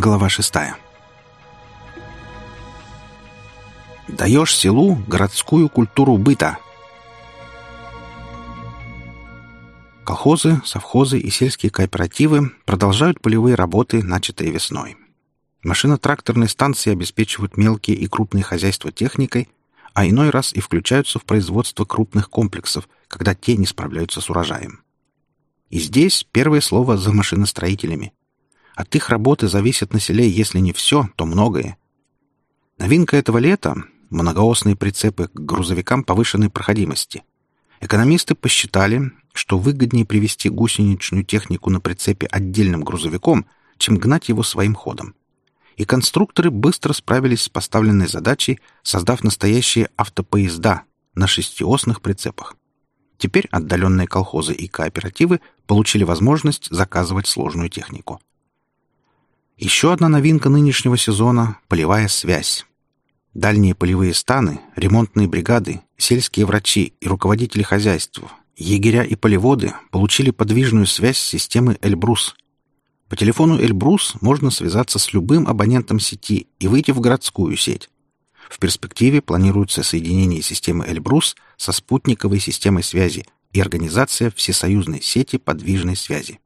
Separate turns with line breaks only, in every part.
Глава шестая. Даешь селу городскую культуру быта. Колхозы, совхозы и сельские кооперативы продолжают полевые работы, начатые весной. Машино-тракторные станции обеспечивают мелкие и крупные хозяйства техникой, а иной раз и включаются в производство крупных комплексов, когда те не справляются с урожаем. И здесь первое слово за машиностроителями – от их работы зависит на селе, если не все, то многое. Новинка этого лета — многоосные прицепы к грузовикам повышенной проходимости. Экономисты посчитали, что выгоднее привести гусеничную технику на прицепе отдельным грузовиком, чем гнать его своим ходом. И конструкторы быстро справились с поставленной задачей, создав настоящие автопоезда на шестиосных прицепах. Теперь отдаленные колхозы и кооперативы получили возможность заказывать сложную технику. Еще одна новинка нынешнего сезона — полевая связь. Дальние полевые станы, ремонтные бригады, сельские врачи и руководители хозяйств, егеря и полеводы получили подвижную связь системы «Эльбрус». По телефону «Эльбрус» можно связаться с любым абонентом сети и выйти в городскую сеть. В перспективе планируется соединение системы «Эльбрус» со спутниковой системой связи и организация всесоюзной сети подвижной связи.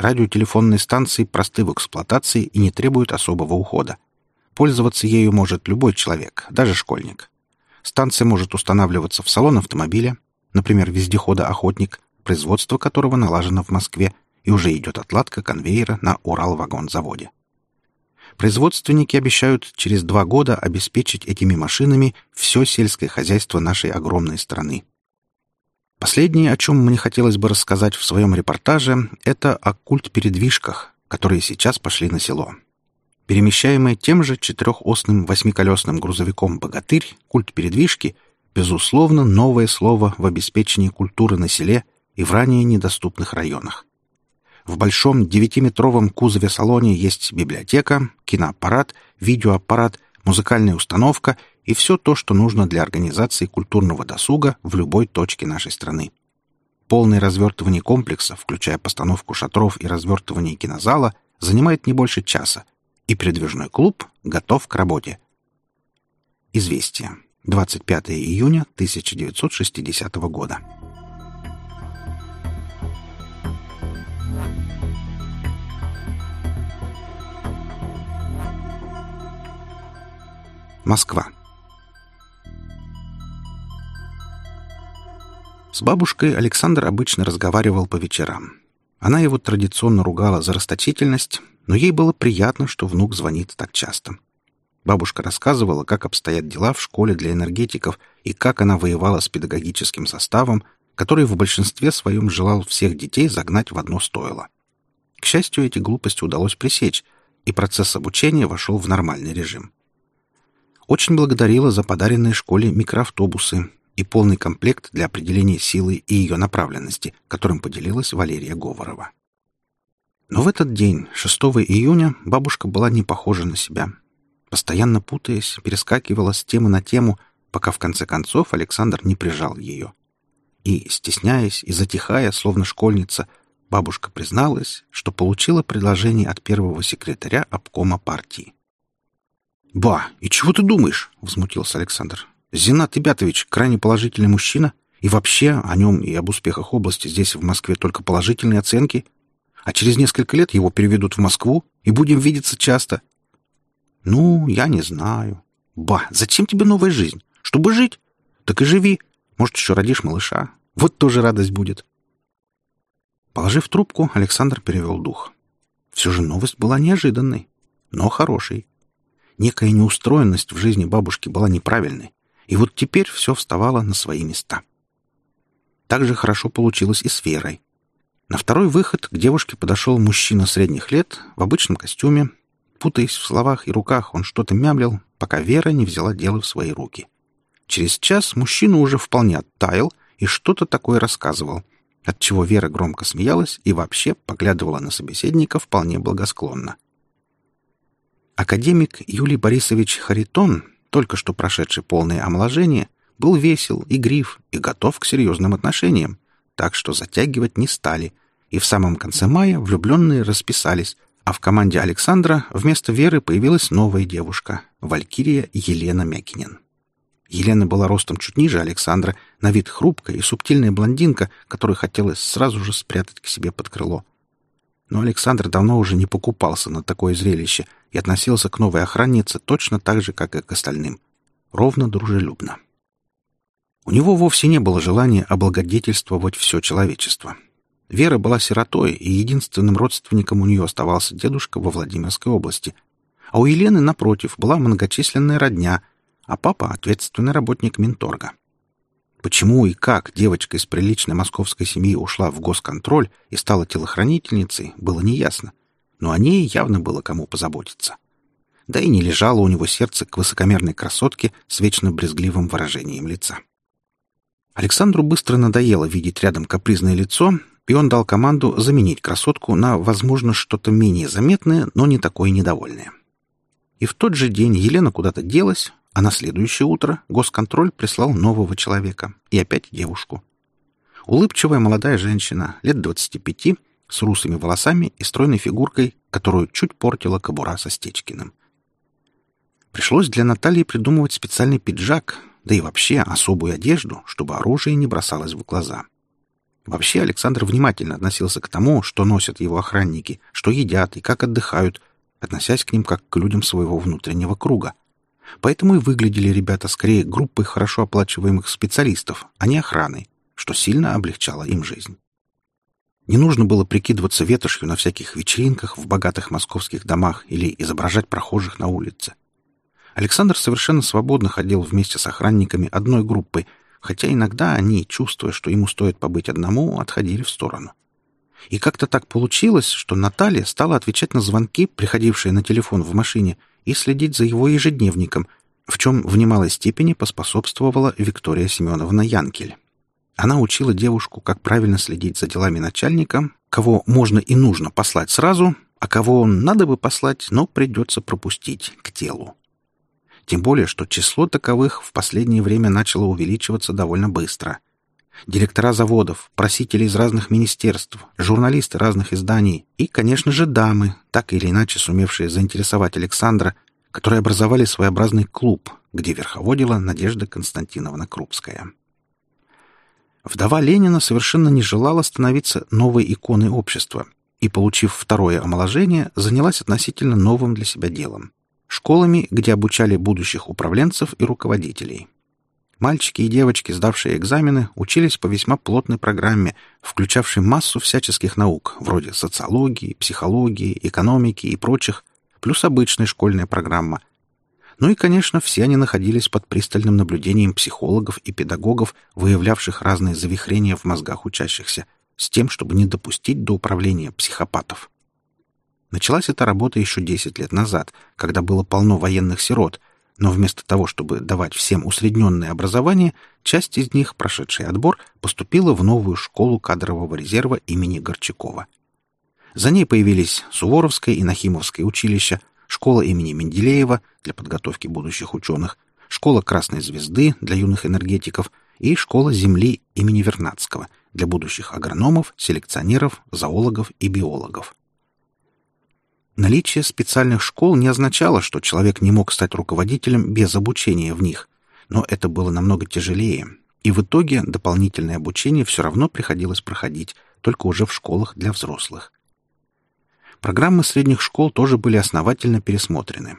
Радиотелефонные станции просты в эксплуатации и не требуют особого ухода. Пользоваться ею может любой человек, даже школьник. Станция может устанавливаться в салон автомобиля, например, вездехода «Охотник», производство которого налажено в Москве, и уже идет отладка конвейера на Уралвагонзаводе. Производственники обещают через два года обеспечить этими машинами все сельское хозяйство нашей огромной страны. Последнее, о чем мне хотелось бы рассказать в своем репортаже, это о культ-передвижках, которые сейчас пошли на село. Перемещаемый тем же четырехосным восьмиколесным грузовиком «Богатырь» культ-передвижки — безусловно, новое слово в обеспечении культуры на селе и в ранее недоступных районах. В большом девятиметровом кузове-салоне есть библиотека, киноаппарат, видеоаппарат, музыкальная установка и все то, что нужно для организации культурного досуга в любой точке нашей страны. Полное развертывание комплекса, включая постановку шатров и развертывание кинозала, занимает не больше часа, и передвижной клуб готов к работе. Известие. 25 июня 1960 года. Москва. С бабушкой Александр обычно разговаривал по вечерам. Она его традиционно ругала за расточительность, но ей было приятно, что внук звонит так часто. Бабушка рассказывала, как обстоят дела в школе для энергетиков и как она воевала с педагогическим составом, который в большинстве своем желал всех детей загнать в одно стойло. К счастью, эти глупости удалось пресечь, и процесс обучения вошел в нормальный режим. Очень благодарила за подаренные школе микроавтобусы, и полный комплект для определения силы и ее направленности, которым поделилась Валерия Говорова. Но в этот день, 6 июня, бабушка была не похожа на себя. Постоянно путаясь, перескакивала с темы на тему, пока в конце концов Александр не прижал ее. И, стесняясь и затихая, словно школьница, бабушка призналась, что получила предложение от первого секретаря обкома партии. «Ба, и чего ты думаешь?» — возмутился Александр. Зинат Ибятович крайне положительный мужчина, и вообще о нем и об успехах области здесь, в Москве, только положительные оценки. А через несколько лет его переведут в Москву, и будем видеться часто. Ну, я не знаю. Ба, зачем тебе новая жизнь? Чтобы жить? Так и живи. Может, еще родишь малыша. Вот тоже радость будет. Положив трубку, Александр перевел дух. Все же новость была неожиданной, но хорошей. Некая неустроенность в жизни бабушки была неправильной. И вот теперь все вставало на свои места. Так же хорошо получилось и с Верой. На второй выход к девушке подошел мужчина средних лет в обычном костюме. Путаясь в словах и руках, он что-то мямлил, пока Вера не взяла дело в свои руки. Через час мужчина уже вполне оттаял и что-то такое рассказывал, отчего Вера громко смеялась и вообще поглядывала на собеседника вполне благосклонно. Академик Юлий Борисович Харитон только что прошедший полное омоложение, был весел, игрив и готов к серьезным отношениям, так что затягивать не стали, и в самом конце мая влюбленные расписались, А в команде Александра вместо Веры появилась новая девушка — Валькирия Елена Мякинин. Елена была ростом чуть ниже Александра, на вид хрупкая и субтильная блондинка, которую хотелось сразу же спрятать к себе под крыло. Но Александр давно уже не покупался на такое зрелище и относился к новой охраннице точно так же, как и к остальным. Ровно дружелюбно. У него вовсе не было желания облагодетельствовать все человечество. Вера была сиротой, и единственным родственником у нее оставался дедушка во Владимирской области. А у Елены, напротив, была многочисленная родня, а папа — ответственный работник Минторга. Почему и как девочка из приличной московской семьи ушла в госконтроль и стала телохранительницей, было неясно. Но о ней явно было кому позаботиться. Да и не лежало у него сердце к высокомерной красотке с вечно брезгливым выражением лица. Александру быстро надоело видеть рядом капризное лицо, и он дал команду заменить красотку на, возможно, что-то менее заметное, но не такое недовольное. И в тот же день Елена куда-то делась, а на следующее утро госконтроль прислал нового человека и опять девушку. Улыбчивая молодая женщина, лет 25, с русыми волосами и стройной фигуркой, которую чуть портила кобура со Стечкиным. Пришлось для Натальи придумывать специальный пиджак, да и вообще особую одежду, чтобы оружие не бросалось в глаза. Вообще Александр внимательно относился к тому, что носят его охранники, что едят и как отдыхают, относясь к ним как к людям своего внутреннего круга. Поэтому и выглядели ребята скорее группой хорошо оплачиваемых специалистов, а не охраной, что сильно облегчало им жизнь. Не нужно было прикидываться ветошью на всяких вечеринках в богатых московских домах или изображать прохожих на улице. Александр совершенно свободно ходил вместе с охранниками одной группы, хотя иногда они, чувствуя, что ему стоит побыть одному, отходили в сторону. И как-то так получилось, что Наталья стала отвечать на звонки, приходившие на телефон в машине, и следить за его ежедневником, в чем в немалой степени поспособствовала Виктория Семеновна Янкель. Она учила девушку, как правильно следить за делами начальника, кого можно и нужно послать сразу, а кого надо бы послать, но придется пропустить к телу. Тем более, что число таковых в последнее время начало увеличиваться довольно быстро — директора заводов, просители из разных министерств, журналисты разных изданий и, конечно же, дамы, так или иначе сумевшие заинтересовать Александра, которые образовали своеобразный клуб, где верховодила Надежда Константиновна Крупская. Вдова Ленина совершенно не желала становиться новой иконой общества и, получив второе омоложение, занялась относительно новым для себя делом — школами, где обучали будущих управленцев и руководителей — Мальчики и девочки, сдавшие экзамены, учились по весьма плотной программе, включавшей массу всяческих наук, вроде социологии, психологии, экономики и прочих, плюс обычная школьная программа. Ну и, конечно, все они находились под пристальным наблюдением психологов и педагогов, выявлявших разные завихрения в мозгах учащихся, с тем, чтобы не допустить до управления психопатов. Началась эта работа еще 10 лет назад, когда было полно военных сирот — но вместо того, чтобы давать всем усредненное образование, часть из них, прошедшая отбор, поступила в новую школу кадрового резерва имени Горчакова. За ней появились Суворовское и Нахимовское училища, школа имени Менделеева для подготовки будущих ученых, школа Красной Звезды для юных энергетиков и школа Земли имени Вернадского для будущих агрономов, селекционеров, зоологов и биологов. Наличие специальных школ не означало, что человек не мог стать руководителем без обучения в них, но это было намного тяжелее, и в итоге дополнительное обучение все равно приходилось проходить, только уже в школах для взрослых. Программы средних школ тоже были основательно пересмотрены.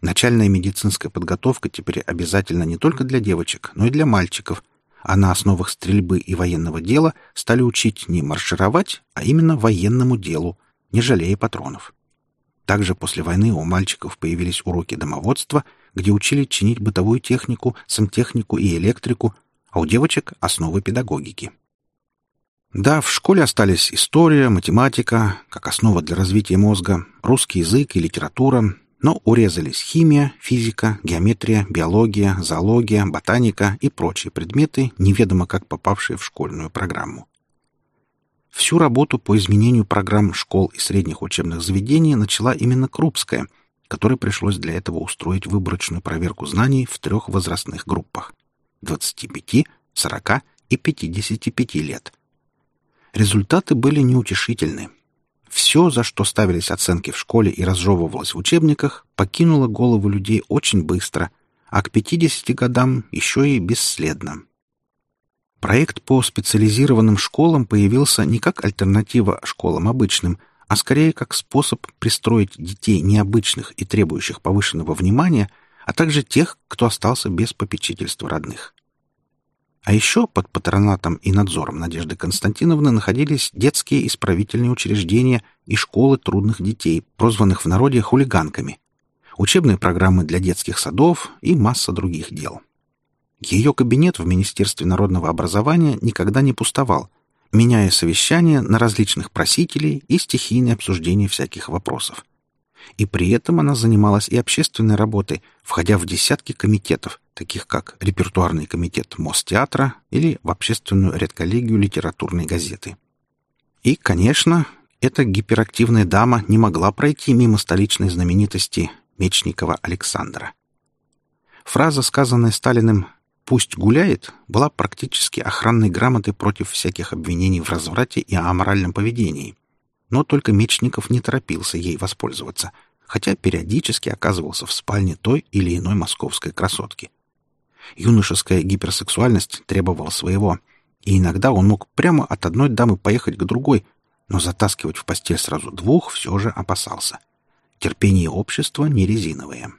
Начальная медицинская подготовка теперь обязательна не только для девочек, но и для мальчиков, а на основах стрельбы и военного дела стали учить не маршировать, а именно военному делу, не жалея патронов. Также после войны у мальчиков появились уроки домоводства, где учили чинить бытовую технику, сантехнику и электрику, а у девочек — основы педагогики. Да, в школе остались история, математика, как основа для развития мозга, русский язык и литература, но урезались химия, физика, геометрия, биология, зоология, ботаника и прочие предметы, неведомо как попавшие в школьную программу. Всю работу по изменению программ школ и средних учебных заведений начала именно Крупская, которой пришлось для этого устроить выборочную проверку знаний в трех возрастных группах — 25, 40 и 55 лет. Результаты были неутешительны. Все, за что ставились оценки в школе и разжевывалось в учебниках, покинуло голову людей очень быстро, а к 50 годам еще и бесследно. Проект по специализированным школам появился не как альтернатива школам обычным, а скорее как способ пристроить детей необычных и требующих повышенного внимания, а также тех, кто остался без попечительства родных. А еще под патронатом и надзором Надежды Константиновны находились детские исправительные учреждения и школы трудных детей, прозванных в народе хулиганками, учебные программы для детских садов и масса других дел. Ее кабинет в Министерстве народного образования никогда не пустовал, меняя совещания на различных просителей и стихийное обсуждение всяких вопросов. И при этом она занималась и общественной работой, входя в десятки комитетов, таких как репертуарный комитет Мостеатра или в общественную редколлегию литературной газеты. И, конечно, эта гиперактивная дама не могла пройти мимо столичной знаменитости Мечникова Александра. Фраза, сказанная Сталиным «пусть гуляет», была практически охранной грамотой против всяких обвинений в разврате и аморальном поведении. Но только Мечников не торопился ей воспользоваться, хотя периодически оказывался в спальне той или иной московской красотки. Юношеская гиперсексуальность требовала своего, и иногда он мог прямо от одной дамы поехать к другой, но затаскивать в постель сразу двух все же опасался. Терпение общества не резиновое.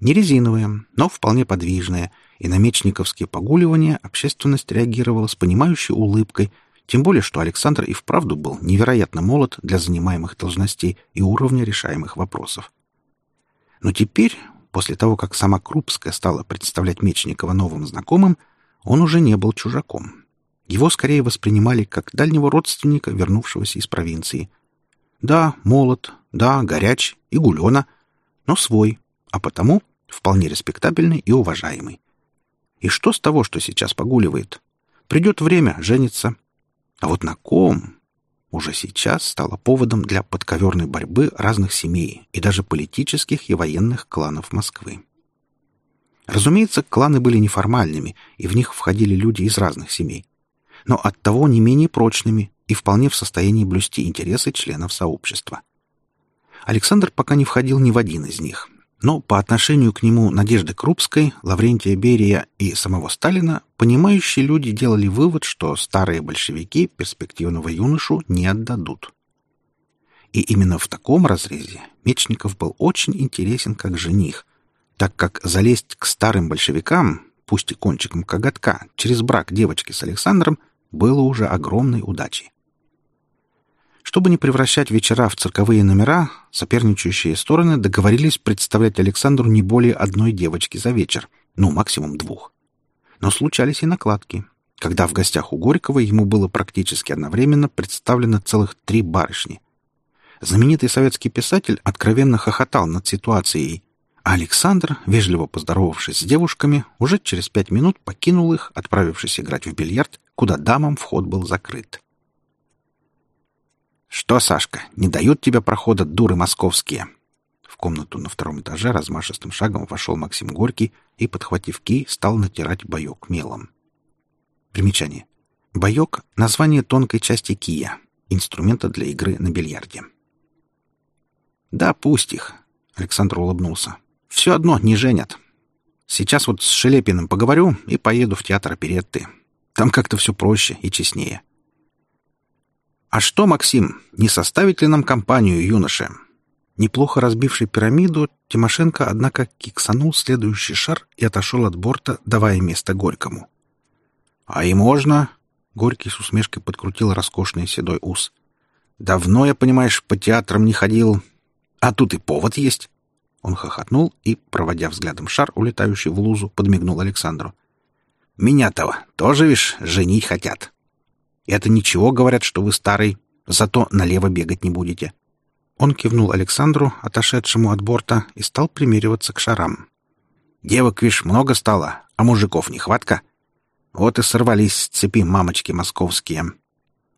Не резиновое, но вполне подвижное, и на мечниковские погуливания общественность реагировала с понимающей улыбкой, тем более, что Александр и вправду был невероятно молод для занимаемых должностей и уровня решаемых вопросов. Но теперь После того, как сама Крупская стала представлять Мечникова новым знакомым, он уже не был чужаком. Его скорее воспринимали как дальнего родственника, вернувшегося из провинции. Да, молод, да, горяч и гулена, но свой, а потому вполне респектабельный и уважаемый. И что с того, что сейчас погуливает? Придет время, женится. А вот на ком? Уже сейчас стало поводом для подковерной борьбы разных семей и даже политических и военных кланов Москвы. Разумеется, кланы были неформальными, и в них входили люди из разных семей, но оттого не менее прочными и вполне в состоянии блюсти интересы членов сообщества. Александр пока не входил ни в один из них, но по отношению к нему Надежды Крупской, Лаврентия Берия и самого Сталина понимающие люди делали вывод, что старые большевики перспективного юношу не отдадут. И именно в таком разрезе Мечников был очень интересен как жених, так как залезть к старым большевикам, пусть и кончиком коготка, через брак девочки с Александром, было уже огромной удачей. Чтобы не превращать вечера в цирковые номера, соперничающие стороны договорились представлять Александру не более одной девочки за вечер, ну, максимум двух. Но случались и накладки, когда в гостях у Горького ему было практически одновременно представлено целых три барышни. Знаменитый советский писатель откровенно хохотал над ситуацией, а Александр, вежливо поздоровавшись с девушками, уже через пять минут покинул их, отправившись играть в бильярд, куда дамам вход был закрыт. «Что, Сашка, не дают тебе прохода дуры московские?» В комнату на втором этаже размашистым шагом вошел Максим Горький и, подхватив кий, стал натирать боек мелом. Примечание. Боек — название тонкой части кия, инструмента для игры на бильярде. «Да, пусть их», — Александр улыбнулся. «Все одно не женят. Сейчас вот с Шелепиным поговорю и поеду в театр оперетты. Там как-то все проще и честнее. «А что, Максим, не составит ли нам компанию, юноше?» Неплохо разбивший пирамиду, Тимошенко, однако, киксанул следующий шар и отошел от борта, давая место Горькому. «А и можно?» — Горький с усмешкой подкрутил роскошный седой ус. «Давно, я, понимаешь, по театрам не ходил. А тут и повод есть». Он хохотнул и, проводя взглядом шар, улетающий в лузу, подмигнул Александру. «Меня-то тоже, видишь, женить хотят». Это ничего, говорят, что вы старый, зато налево бегать не будете. Он кивнул Александру, отошедшему от борта, и стал примериваться к шарам. Девок, вишь, много стало, а мужиков нехватка. Вот и сорвались с цепи мамочки московские.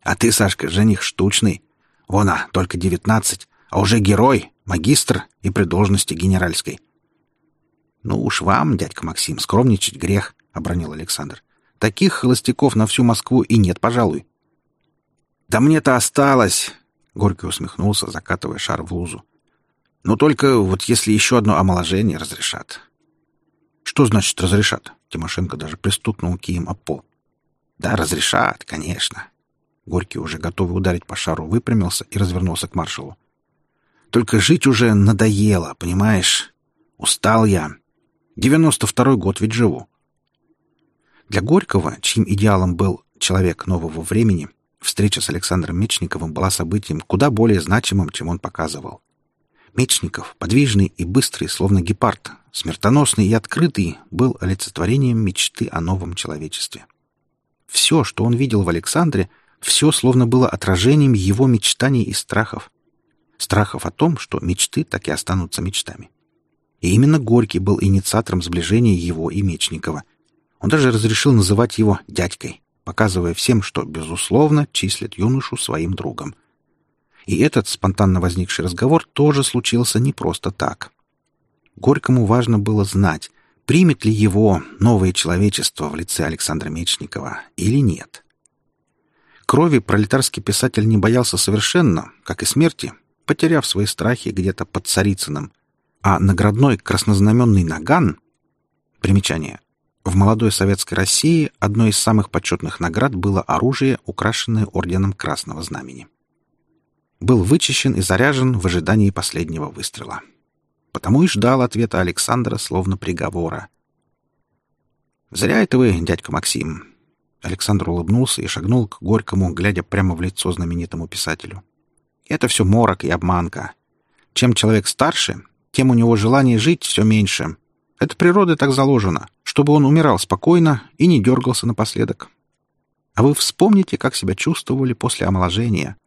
А ты, Сашка, жених штучный. Вон, а, только девятнадцать, а уже герой, магистр и при должности генеральской. Ну уж вам, дядька Максим, скромничать грех, — обронил Александр. Таких холостяков на всю Москву и нет, пожалуй. Да мне-то осталось. Горький усмехнулся, закатывая шар в лузу. «Но только вот если еще одно омоложение разрешат». «Что значит разрешат?» Тимошенко даже пристукнул кием об пол. «Да, разрешат, конечно». Горький, уже готовый ударить по шару, выпрямился и развернулся к маршалу. «Только жить уже надоело, понимаешь? Устал я. Девяносто второй год ведь живу». Для Горького, чьим идеалом был человек нового времени, встреча с Александром Мечниковым была событием куда более значимым, чем он показывал. Мечников, подвижный и быстрый, словно гепард, смертоносный и открытый, был олицетворением мечты о новом человечестве. Все, что он видел в Александре, все словно было отражением его мечтаний и страхов. Страхов о том, что мечты так и останутся мечтами. И именно Горький был инициатором сближения его и Мечникова. Он даже разрешил называть его дядькой показывая всем, что, безусловно, числит юношу своим другом. И этот спонтанно возникший разговор тоже случился не просто так. Горькому важно было знать, примет ли его новое человечество в лице Александра Мечникова или нет. Крови пролетарский писатель не боялся совершенно, как и смерти, потеряв свои страхи где-то под Царицыным, а наградной краснознаменный наган Примечание. В молодой советской России одной из самых почетных наград было оружие, украшенное орденом Красного Знамени. Был вычищен и заряжен в ожидании последнего выстрела. Потому и ждал ответа Александра словно приговора. «Зря это вы, дядька Максим». Александр улыбнулся и шагнул к Горькому, глядя прямо в лицо знаменитому писателю. «Это все морок и обманка. Чем человек старше, тем у него желание жить все меньше, это природой так заложено, чтобы он умирал спокойно и не дергался напоследок. А вы вспомните, как себя чувствовали после омоложения.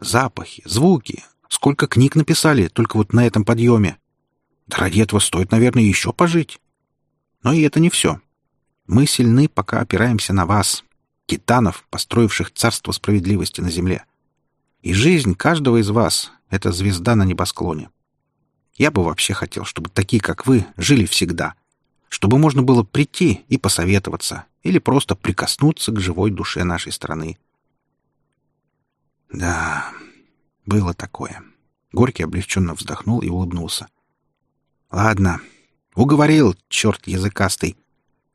Запахи, звуки. Сколько книг написали только вот на этом подъеме. Да ради этого стоит, наверное, еще пожить. Но и это не все. Мы сильны, пока опираемся на вас, титанов, построивших царство справедливости на земле. И жизнь каждого из вас — это звезда на небосклоне. Я бы вообще хотел, чтобы такие, как вы, жили всегда. Чтобы можно было прийти и посоветоваться, или просто прикоснуться к живой душе нашей страны. Да, было такое. Горький облегченно вздохнул и улыбнулся. Ладно, уговорил, черт языкастый.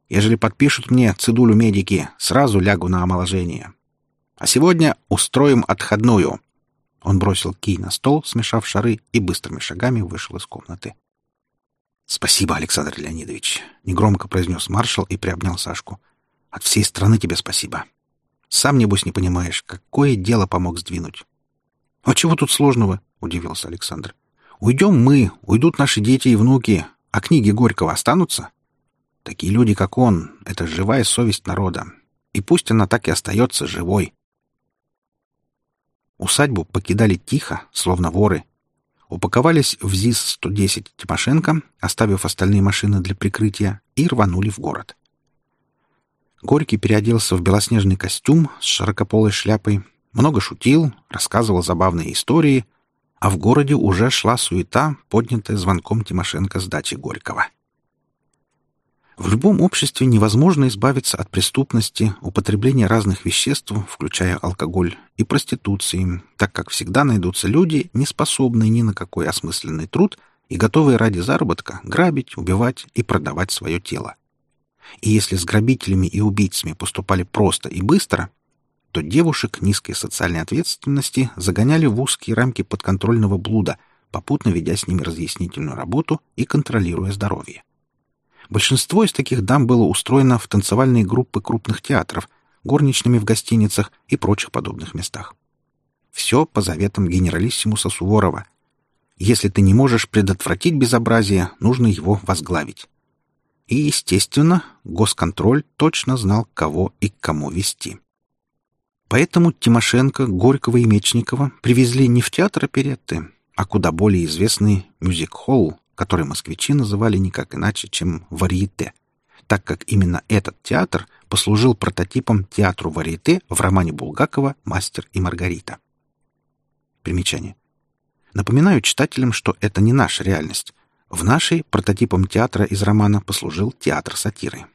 Ежели подпишут мне цедулю медики, сразу лягу на омоложение. А сегодня устроим отходную. Он бросил кий на стол, смешав шары, и быстрыми шагами вышел из комнаты. «Спасибо, Александр Леонидович», — негромко произнес маршал и приобнял Сашку. «От всей страны тебе спасибо. Сам, небось, не понимаешь, какое дело помог сдвинуть». «А чего тут сложного?» — удивился Александр. «Уйдем мы, уйдут наши дети и внуки, а книги Горького останутся?» Такие люди, как он, — это живая совесть народа. И пусть она так и остается живой. Усадьбу покидали тихо, словно воры. Упаковались в ЗИС-110 Тимошенко, оставив остальные машины для прикрытия, и рванули в город. Горький переоделся в белоснежный костюм с широкополой шляпой, много шутил, рассказывал забавные истории, а в городе уже шла суета, поднятая звонком Тимошенко с дачи Горького. В любом обществе невозможно избавиться от преступности, употребления разных веществ, включая алкоголь, и проституции, так как всегда найдутся люди, не способные ни на какой осмысленный труд и готовые ради заработка грабить, убивать и продавать свое тело. И если с грабителями и убийцами поступали просто и быстро, то девушек низкой социальной ответственности загоняли в узкие рамки подконтрольного блуда, попутно ведя с ними разъяснительную работу и контролируя здоровье. Большинство из таких дам было устроено в танцевальные группы крупных театров, горничными в гостиницах и прочих подобных местах. Все по заветам генералиссимуса Суворова. Если ты не можешь предотвратить безобразие, нужно его возглавить. И, естественно, госконтроль точно знал, кого и к кому вести. Поэтому Тимошенко, Горького и Мечникова привезли не в театр оперетты, а куда более известный мюзик-холл, который москвичи называли никак иначе, чем «варьете», так как именно этот театр послужил прототипом театру варьете в романе Булгакова «Мастер и Маргарита». Примечание. Напоминаю читателям, что это не наша реальность. В нашей прототипом театра из романа послужил театр сатиры.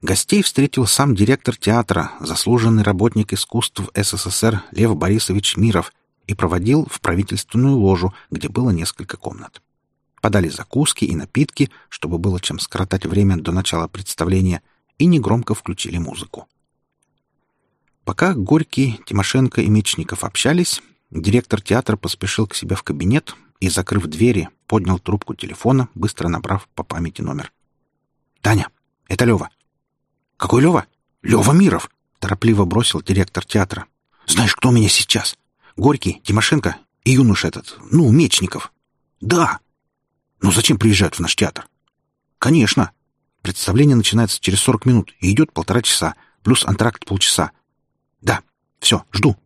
Гостей встретил сам директор театра, заслуженный работник искусств СССР Лев Борисович Миров, и проводил в правительственную ложу, где было несколько комнат. Подали закуски и напитки, чтобы было чем скоротать время до начала представления, и негромко включили музыку. Пока Горький, Тимошенко и Мечников общались, директор театра поспешил к себе в кабинет и, закрыв двери, поднял трубку телефона, быстро набрав по памяти номер. «Таня, это Лева». «Какой Лева?» «Лева Миров», — торопливо бросил директор театра. «Знаешь, кто у меня сейчас? Горький, Тимошенко и юнош этот, ну, Мечников». «Да». «Ну зачем приезжают в наш театр?» «Конечно. Представление начинается через сорок минут и идет полтора часа, плюс антракт полчаса. Да, все, жду».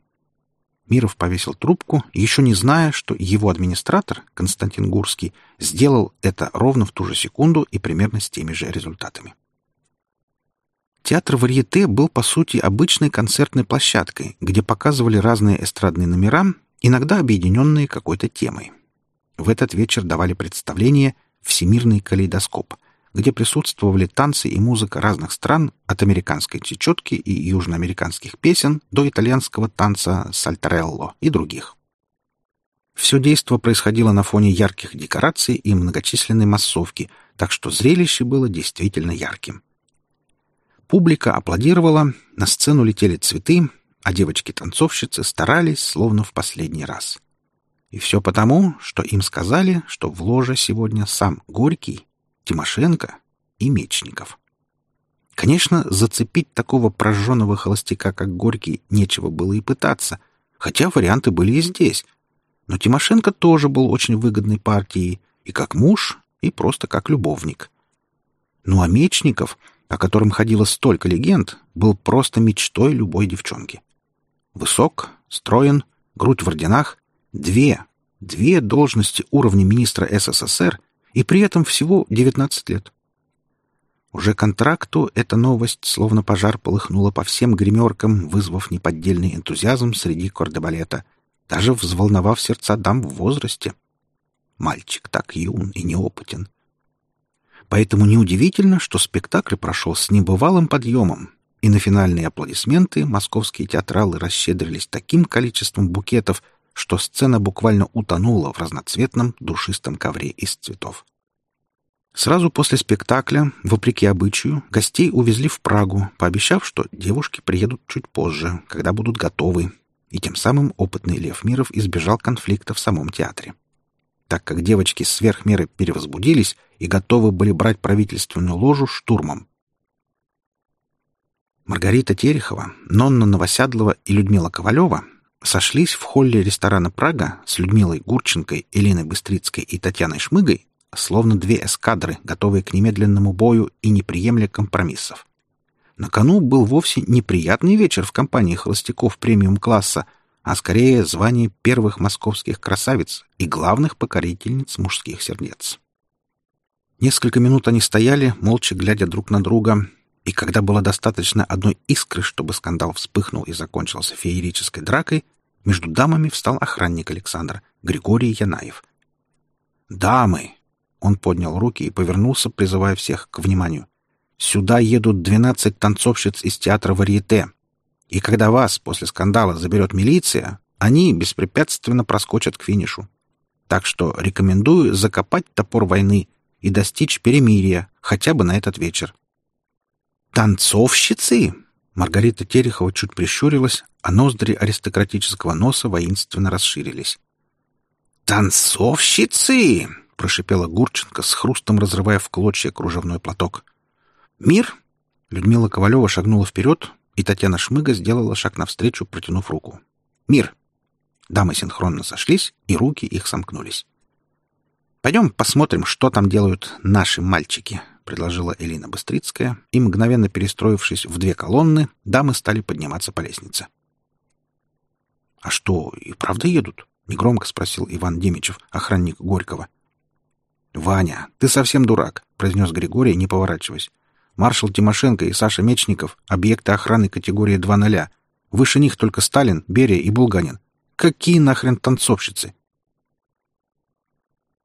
Миров повесил трубку, еще не зная, что его администратор, Константин Гурский, сделал это ровно в ту же секунду и примерно с теми же результатами. Театр Варьете был, по сути, обычной концертной площадкой, где показывали разные эстрадные номера, иногда объединенные какой-то темой. В этот вечер давали представление «Всемирный калейдоскоп», где присутствовали танцы и музыка разных стран, от американской чечетки и южноамериканских песен до итальянского танца сальтарелло и других. Все действо происходило на фоне ярких декораций и многочисленной массовки, так что зрелище было действительно ярким. Публика аплодировала, на сцену летели цветы, а девочки-танцовщицы старались, словно в последний раз. И все потому, что им сказали, что в ложе сегодня сам Горький Тимошенко и Мечников. Конечно, зацепить такого прожженного холостяка, как Горький, нечего было и пытаться, хотя варианты были и здесь. Но Тимошенко тоже был очень выгодной партией, и как муж, и просто как любовник. Ну а Мечников, о котором ходило столько легенд, был просто мечтой любой девчонки. Высок, строен, грудь в орденах, две, две должности уровня министра СССР и при этом всего 19 лет. Уже контракту эта новость, словно пожар, полыхнула по всем гримеркам, вызвав неподдельный энтузиазм среди кордебалета, даже взволновав сердца дам в возрасте. Мальчик так юн и неопытен. Поэтому неудивительно, что спектакль прошел с небывалым подъемом, и на финальные аплодисменты московские театралы расщедрились таким количеством букетов — что сцена буквально утонула в разноцветном душистом ковре из цветов. Сразу после спектакля, вопреки обычаю, гостей увезли в Прагу, пообещав, что девушки приедут чуть позже, когда будут готовы, и тем самым опытный Лев Миров избежал конфликта в самом театре. Так как девочки сверх меры перевозбудились и готовы были брать правительственную ложу штурмом. Маргарита Терехова, Нонна Новоседлова и Людмила Ковалева сошлись в холле ресторана «Прага» с Людмилой Гурченкой, Еленой Быстрицкой и Татьяной Шмыгой, словно две эскадры, готовые к немедленному бою и не приемля компромиссов. На кону был вовсе неприятный вечер в компании холостяков премиум-класса, а скорее звание первых московских красавиц и главных покорительниц мужских сердец. Несколько минут они стояли, молча глядя друг на друга, и когда было достаточно одной искры, чтобы скандал вспыхнул и закончился феерической дракой, между дамами встал охранник Александра, Григорий Янаев. «Дамы!» — он поднял руки и повернулся, призывая всех к вниманию. «Сюда едут двенадцать танцовщиц из театра «Варьете». И когда вас после скандала заберет милиция, они беспрепятственно проскочат к финишу. Так что рекомендую закопать топор войны и достичь перемирия хотя бы на этот вечер. «Танцовщицы?» Маргарита Терехова чуть прищурилась, а ноздри аристократического носа воинственно расширились. «Танцовщицы!» — прошипела Гурченко с хрустом разрывая в клочья кружевной платок. «Мир?» Людмила Ковалева шагнула вперед, и Татьяна Шмыга сделала шаг навстречу, протянув руку. «Мир!» Дамы синхронно сошлись, и руки их сомкнулись. «Пойдем посмотрим, что там делают наши мальчики», предложила Элина Быстрицкая, и, мгновенно перестроившись в две колонны, дамы стали подниматься по лестнице. «А что, и правда едут?» — негромко спросил Иван Демичев, охранник Горького. «Ваня, ты совсем дурак», — произнес Григорий, не поворачиваясь. «Маршал Тимошенко и Саша Мечников — объекты охраны категории 2.0. Выше них только Сталин, Берия и Булганин. Какие нахрен танцовщицы?